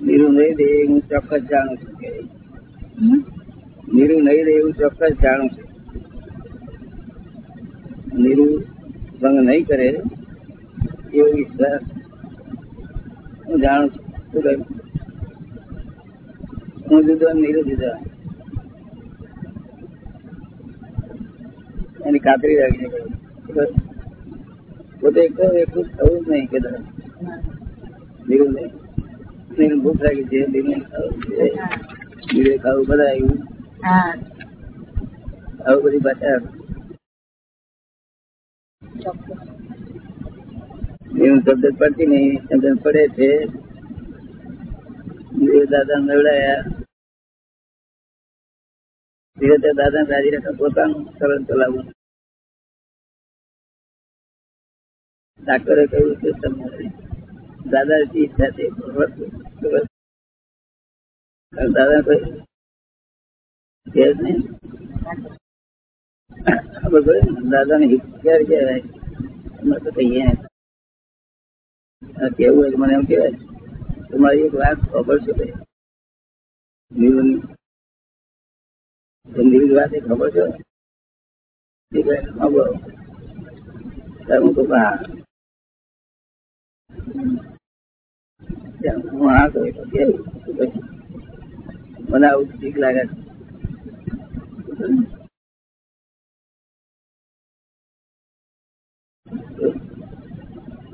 નીરું નહીં દે હું ચોક્કસ જાણું છું કે હમ? નીરું નહીં દે એવું ચોક્કસ જાણું છું નીરું ભંગ નહીં કરે એવો વિશ્વાસ હું જાણું છું શું કહ્યું હું જુદો અને નીરું જુદા એની ખાતરી રાખીને કહ્યું શું કહ્યું? પોતે એકલો એકલું થવું જ નહીં કે નીરું નહીં નીરું ભૂખ લાગી છે નીરું ખાવું બધા આવ્યું આવું બધી ભાષા એવું શબ્દ પડતી નહીં સમજણ પડે છે. દાદા નવડાયા. ધીરે દાદા રાજી રાખે પોતાનું સરળ ચલાવવું ડાક્ટરે કહ્યું કે તમારે દાદાજી ઈચ્છા છે બરોબર. દાદા કોઈ કે જ નહીં બરોબર દાદા ને હિતકાર કહેવાય અમે તો કહીએ ને. આ કેવું હોય તો મને એમ કહેવાય તમારી એક વાત ખબર છે ભાઈ નીરુની એ નીરુની વાત એ ખબર છે એ કહે, હા બરોબર ત્યારે હું કહું કે હા ત્યાં હું હા કહું તો કેવું શું કહ્યું? મને આવું ઠીક લાગે છે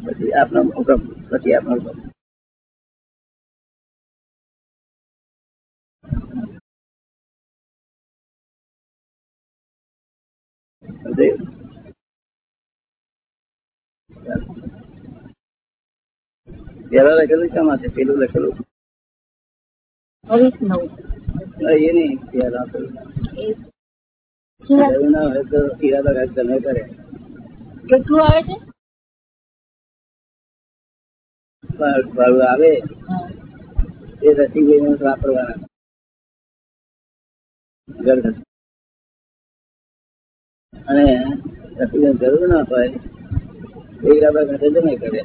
પછી આપનો હુકમ પછી આપનો હુકમ સમજાયું? પેલા લખેલું શા માટે? પેલું લખેલું? એ નહીં પેલા પેલું. એ શું વાત? એવું ના હોય તો ઈરાદા કાંઈક તમે કરે. કેટલું આવે છે? ભાડું ભાડું આવે? એ રસી વાપરવાના. ખર્ચ. અને રસીભાઈ જરૂર ના હોય એ ઈરાદા ખાતે જમે કરે.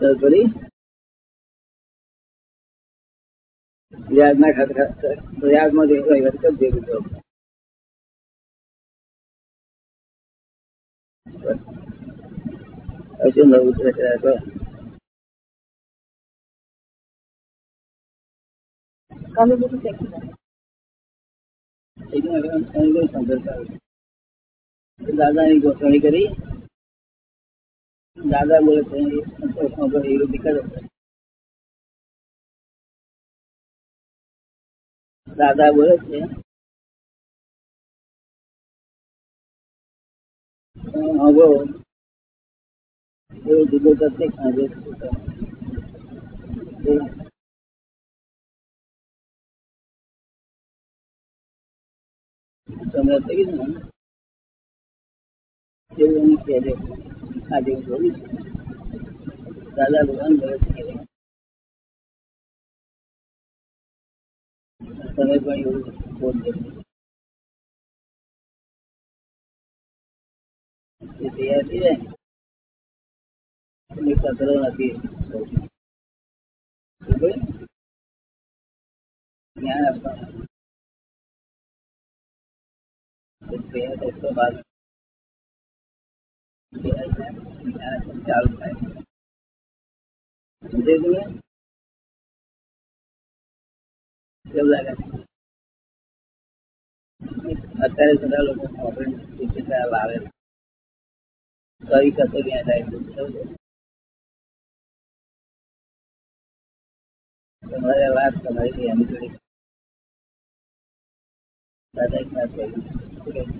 तदुपरि प्रयागमदेव अर्जुन भगवत रचना को? कमी बुक देखना लेकिन अगर हम दादा ने घोषणा करी। দাদা বলেছেন, সম্ভবত এইরূপ অভিজ্ঞতা থেকে কাজের সম্রাট থেকে না? সেগুলো আমি খেয়ে দেখব સંતોષમાં બોલે એ રીતે કરો દાદા બોલે છે હવે એવું જુદું કરશે આજે તમે થઈ ગયું ને એવું એમ કહેજો આજે હું બોલું છું દાદા ભગવાન બોલે છે કે તમે પણ એવું બોલજો એ તૈયાર થઈ જાય એની કચરો નથી બરોબર? જ્ઞાન આપવાનું એ તૈયાર થાય તો બાદ તૈયાર થાય, જ્ઞાન ચાલુ થાય સમજે તમે કેવું લાગે અત્યારે બધા લોકો કોન્ફિડન્સ લાવે કઈ કસો ત્યાં જાય છે. સમજો? તમારે વાત તમારી એની જોડે દાદા એક વાત કહી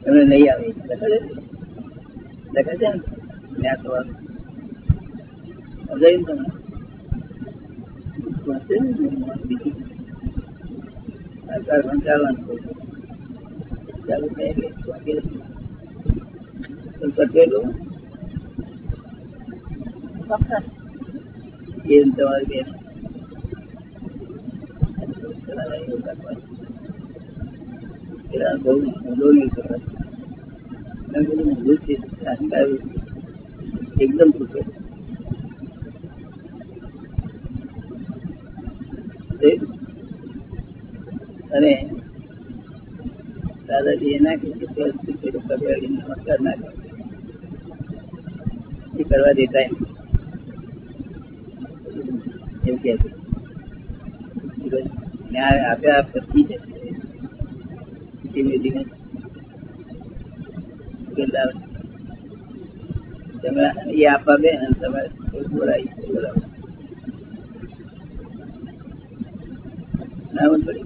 બોલી જ જવાય કંઈક વસ્તુ કંઈક આવે નહીં તમને નહીં આવે લખે છે લખે છે ને ન્યાસ સવાલ સમજાયું ને તમને વાંચે ને બીજું સરકાર વંચાવવાનું કહું છું. ચાલુ થાય કે વાંચી લે. તો કટેલું ડોક્ટર એ તમારી બેન પેલા બહુ ઊંડો નહીં કરે મેં કીધું ઊંધું જ છે અહંકાર એકદમ તૂટે તે અને દાદાજી એના કે કબેડી નમસ્કાર ના કરે એ કરવા દેતા એમ એવું કહે છે જ્ઞાન આપ્યા પછી છે ધીમે ધીમે કેટલા તમે એ આપવા બે અને તમે બોલાવી બોલાવો ના બંધ પડી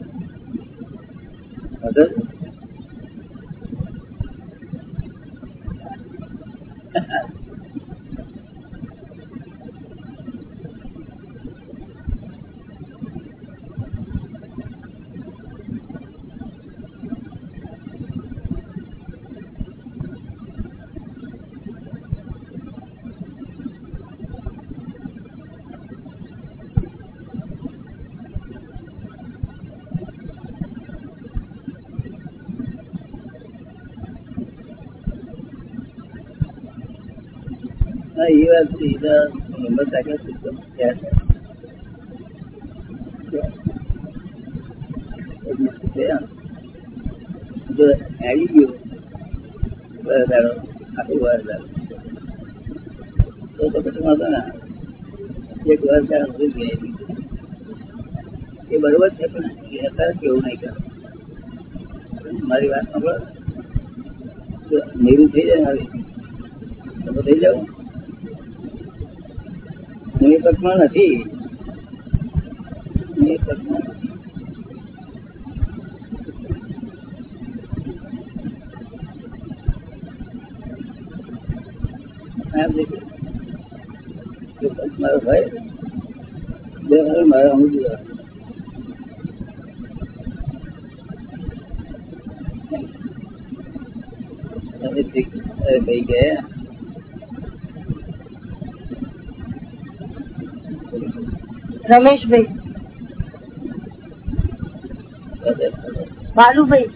હતો હા એ વાત છે એ તો હિંમત રાખે છે તો ત્યાં છે. એક મિનિટ છે, હા. જો આવી ગયો વરદારો આખું વરદારો તો તો પછી વાંધો ના આવે. એક વરદારો સુધી ગઈ એ બરોબર છે પણ એ અત્યારે કેવું નહીં કરે મારી વાત સાંભળો જો નીરું થઈ જાય ને હવે તમે થઈ જાઓ હું એ પક્ષમાં નથી હું એ પક્ષમાં નથી. આમ દેખો. જો પક્ષ મારો હોય બે હવે મારે હું જ રહેવાનું. તમે ઠીક અરે ભાઈ ગયા રમેશભાઈ. બાલુભાઈ.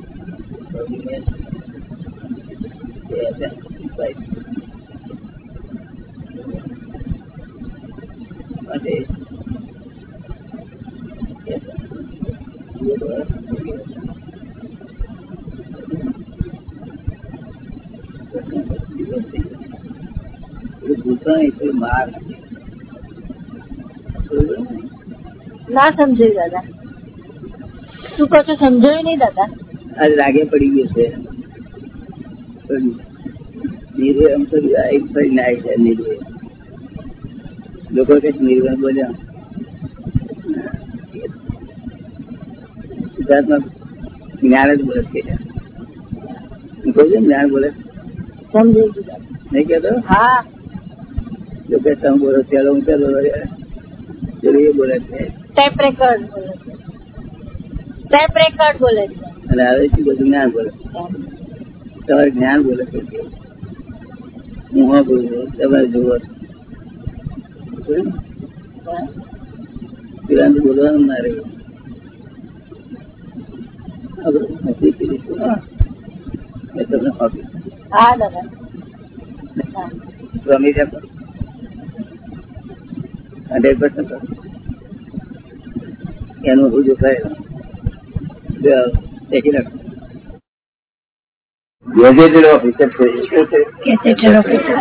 અને ના સમજાયું દાદા શું કહો છો સમજાયું નહીં દાદા આ લાગે પડી ગયું છે પણ નીરવે આમ તો એક ફરી ના આવી જાય નીરવે લોકો કે નીરવે બોલ્યા સિદ્ધાર્થમાં જ્ઞાન જ બોલે છે હું કહું છું ને જ્ઞાન બોલે સમજાયું દાદા નહીં કહેતો હા જો કે તમે બોલો ચાલો હું ચાલો પેલું એ બોલે છે. ટેપ રેકર્ડ બોલે છે. ટેપ રેકર્ડ બોલે છે. અને હવે શું બધું જ્ઞાન બોલે તમારે જ્ઞાન બોલે છે હું હા બોલું છું. તમારે પેલા બોલવાનું ના રહ્યું. હા. દાદા. સ્વામી હંડ્રેડ પર્સન્ટ એનું હું જો થાય દેખી નાખો ગેજેટેડ ઓફિસર છે ઓફિસર